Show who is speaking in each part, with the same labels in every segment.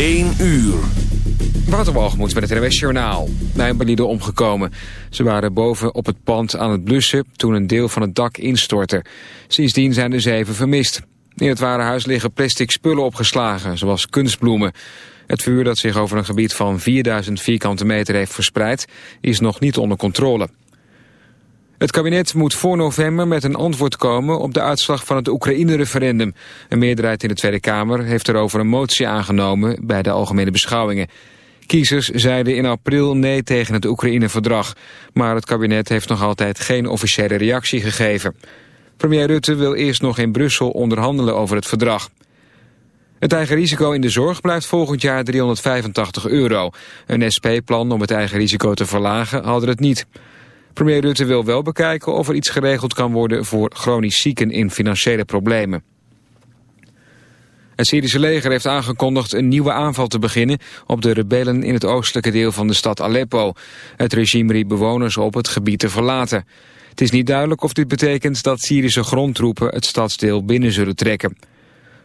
Speaker 1: 1 uur.
Speaker 2: Waterwalgemoed met het NWS Journaal. Mijnbelieden omgekomen. Ze waren boven op het pand aan het blussen toen een deel van het dak instortte. Sindsdien zijn de zeven vermist. In het warenhuis liggen plastic spullen opgeslagen, zoals kunstbloemen. Het vuur dat zich over een gebied van 4000 vierkante meter heeft verspreid... is nog niet onder controle. Het kabinet moet voor november met een antwoord komen op de uitslag van het Oekraïne-referendum. Een meerderheid in de Tweede Kamer heeft erover een motie aangenomen bij de algemene beschouwingen. Kiezers zeiden in april nee tegen het Oekraïne-verdrag. Maar het kabinet heeft nog altijd geen officiële reactie gegeven. Premier Rutte wil eerst nog in Brussel onderhandelen over het verdrag. Het eigen risico in de zorg blijft volgend jaar 385 euro. Een SP-plan om het eigen risico te verlagen hadden het niet. Premier Rutte wil wel bekijken of er iets geregeld kan worden voor chronisch zieken in financiële problemen. Het Syrische leger heeft aangekondigd een nieuwe aanval te beginnen op de rebellen in het oostelijke deel van de stad Aleppo. Het regime riep bewoners op het gebied te verlaten. Het is niet duidelijk of dit betekent dat Syrische grondtroepen het stadsdeel binnen zullen trekken.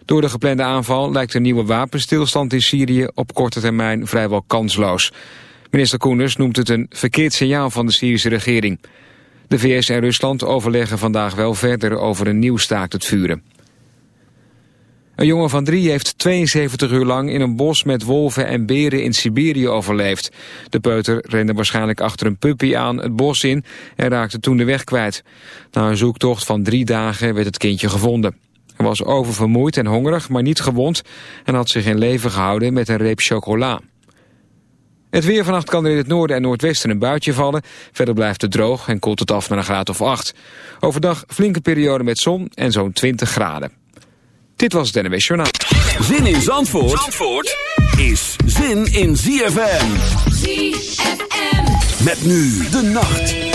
Speaker 2: Door de geplande aanval lijkt een nieuwe wapenstilstand in Syrië op korte termijn vrijwel kansloos. Minister Koenders noemt het een verkeerd signaal van de Syrische regering. De VS en Rusland overleggen vandaag wel verder over een nieuw staakt het vuren. Een jongen van drie heeft 72 uur lang in een bos met wolven en beren in Siberië overleefd. De peuter rende waarschijnlijk achter een puppy aan het bos in en raakte toen de weg kwijt. Na een zoektocht van drie dagen werd het kindje gevonden. Hij was oververmoeid en hongerig, maar niet gewond en had zich in leven gehouden met een reep chocola. Het weer vannacht kan er in het noorden en noordwesten een buitje vallen. Verder blijft het droog en koelt het af naar een graad of 8. Overdag flinke periode met zon en zo'n 20 graden. Dit was het NWS Journaal.
Speaker 1: Zin in Zandvoort, Zandvoort is zin in ZFM.
Speaker 3: ZFM.
Speaker 1: Met nu de nacht.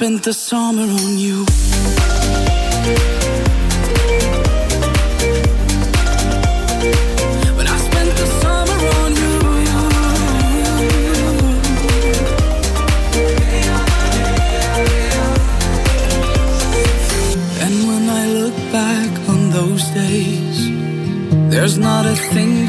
Speaker 4: Spent the summer on you. When I spent the summer on you. And when I look back on those days, there's not a thing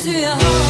Speaker 3: To your heart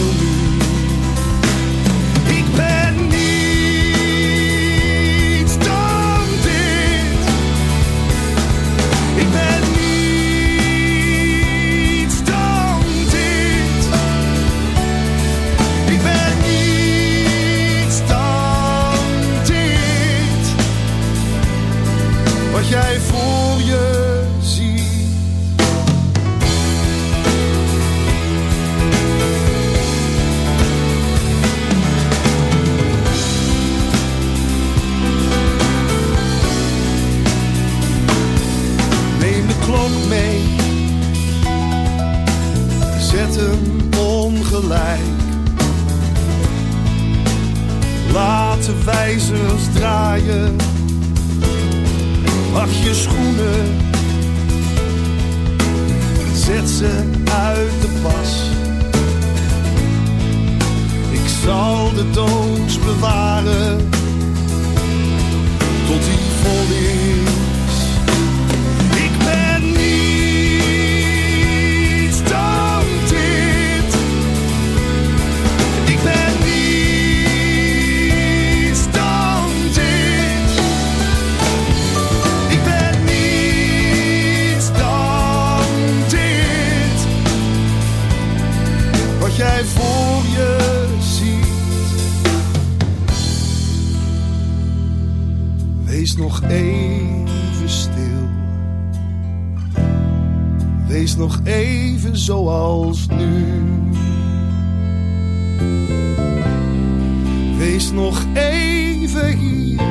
Speaker 5: nog even hier.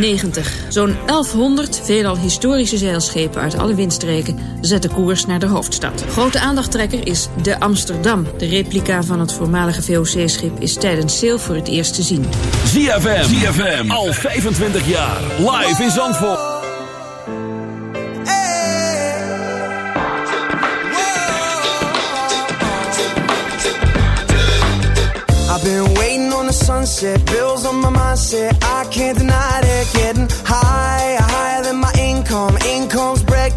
Speaker 6: 90. Zo'n 1100 veelal historische zeilschepen uit alle windstreken zetten koers naar de hoofdstad. Grote aandachttrekker is de Amsterdam. De replica van het voormalige VOC-schip is tijdens sail voor het eerst te zien.
Speaker 7: ZFM, ZFM, al 25 jaar, live in Zandvoort.
Speaker 8: I've been waiting on the sunset, bills on my mindset, I can't deny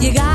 Speaker 8: You
Speaker 9: got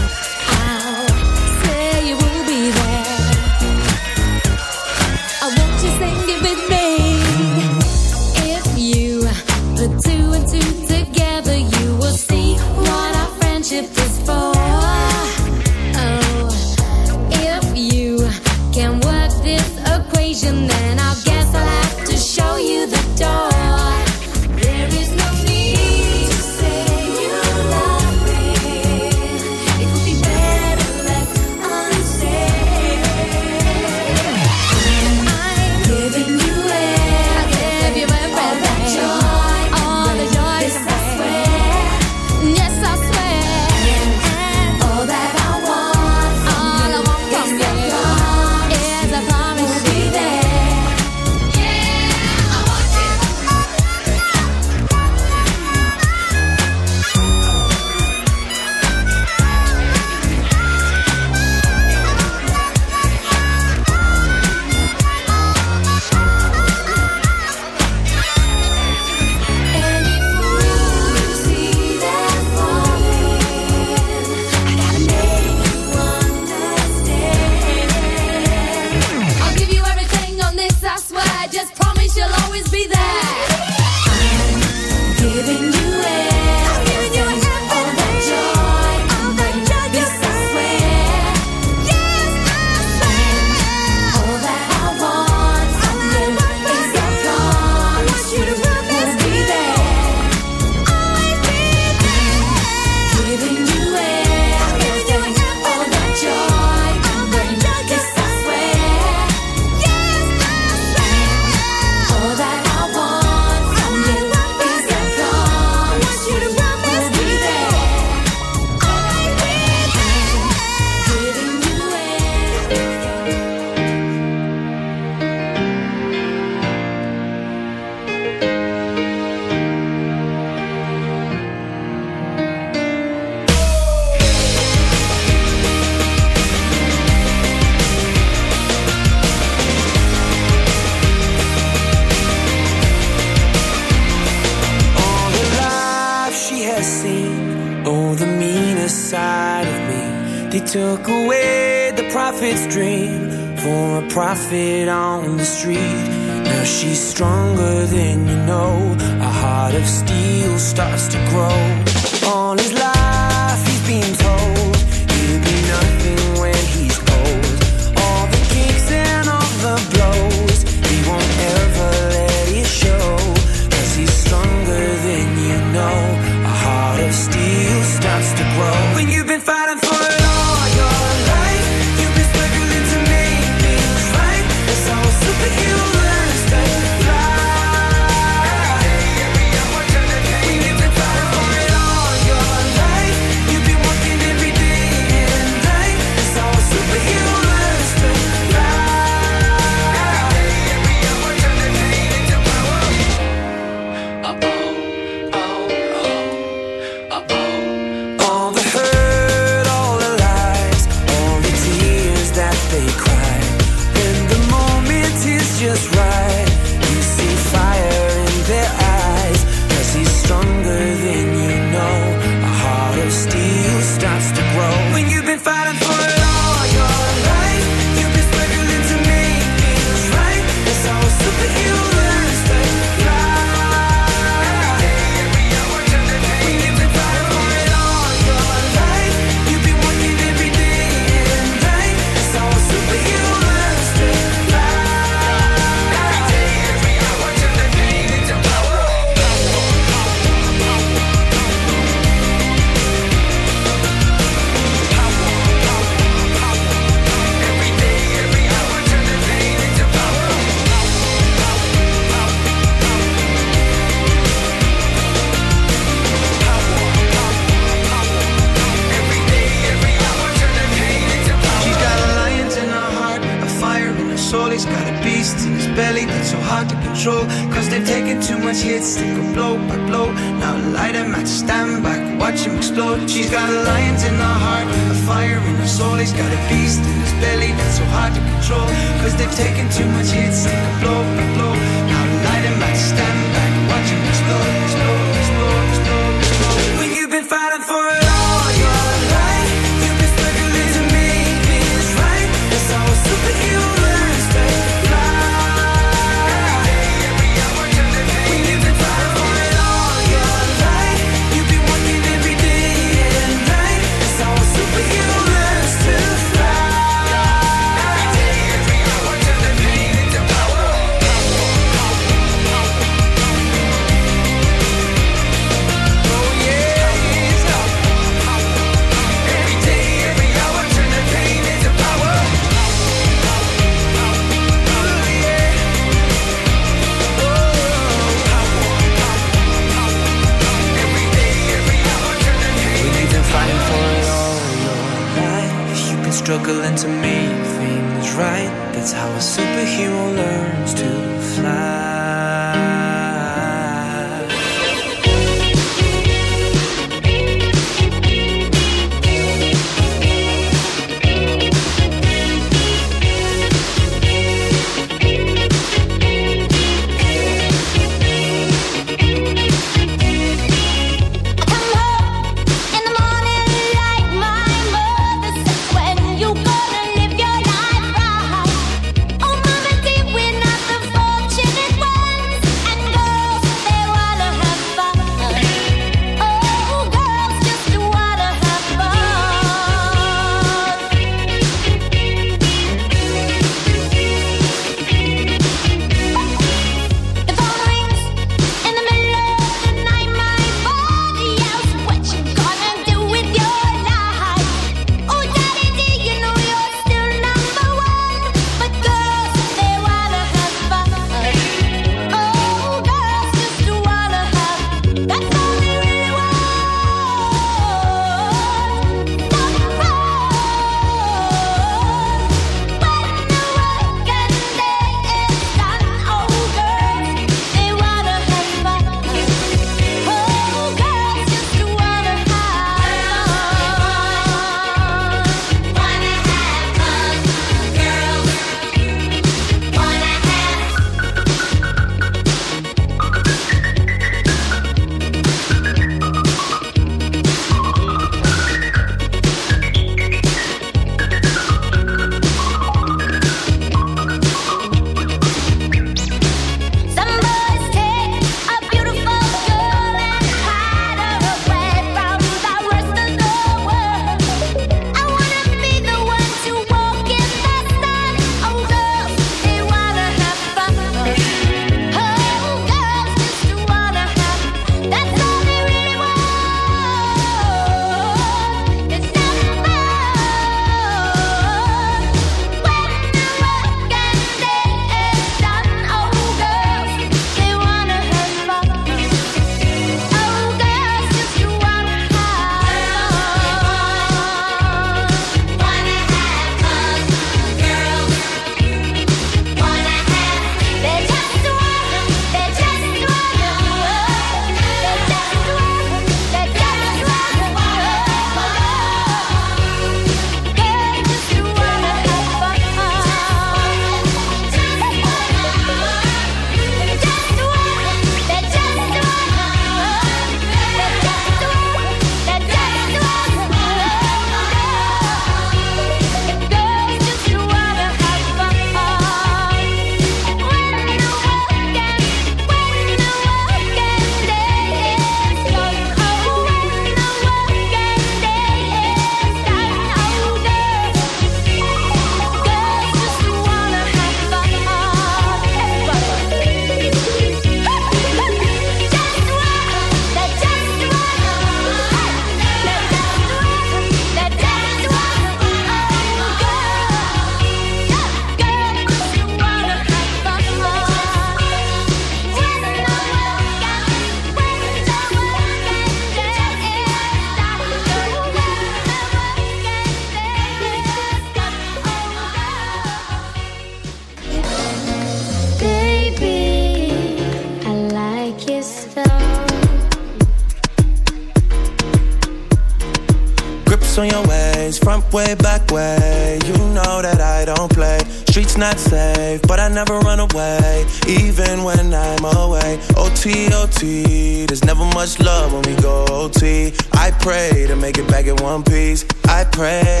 Speaker 9: way, back way. You know that I don't play. Streets not safe, but I never run away, even when I'm away. OT, OT, there's never much love when we go OT. I pray to make it back in one piece. I pray.